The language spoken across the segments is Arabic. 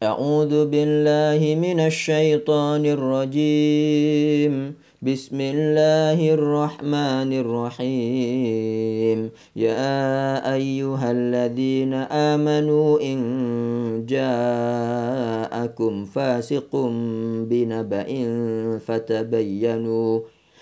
أعوذ بالله من الشيطان الرجيم. بسم الله الرحمن الرحيم. يا أيها الذين آمنوا إن جاءكم فاسق بنبأ فتبينوا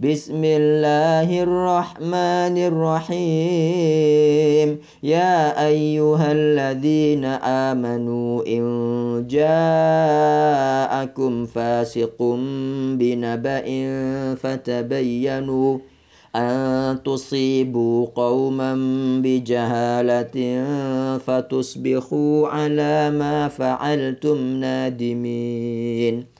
بسم الله الرحمن الرحيم يا أيها الذين آمنوا إن جاءكم فاسق بنبأ فتبينوا أن تصيبوا قوما بجهالة فتصبحوا على ما فعلتم نادمين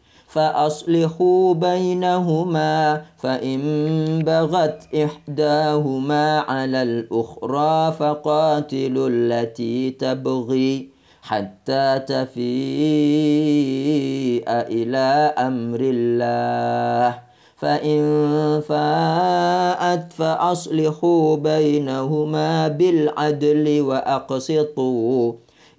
فأصلحوا بينهما فإن بغت إحداهما على الأخرى فقاتلوا التي تبغي حتى تفيء إلى أمر الله. فإن فاءت فأصلحوا بينهما بالعدل وأقسطوا.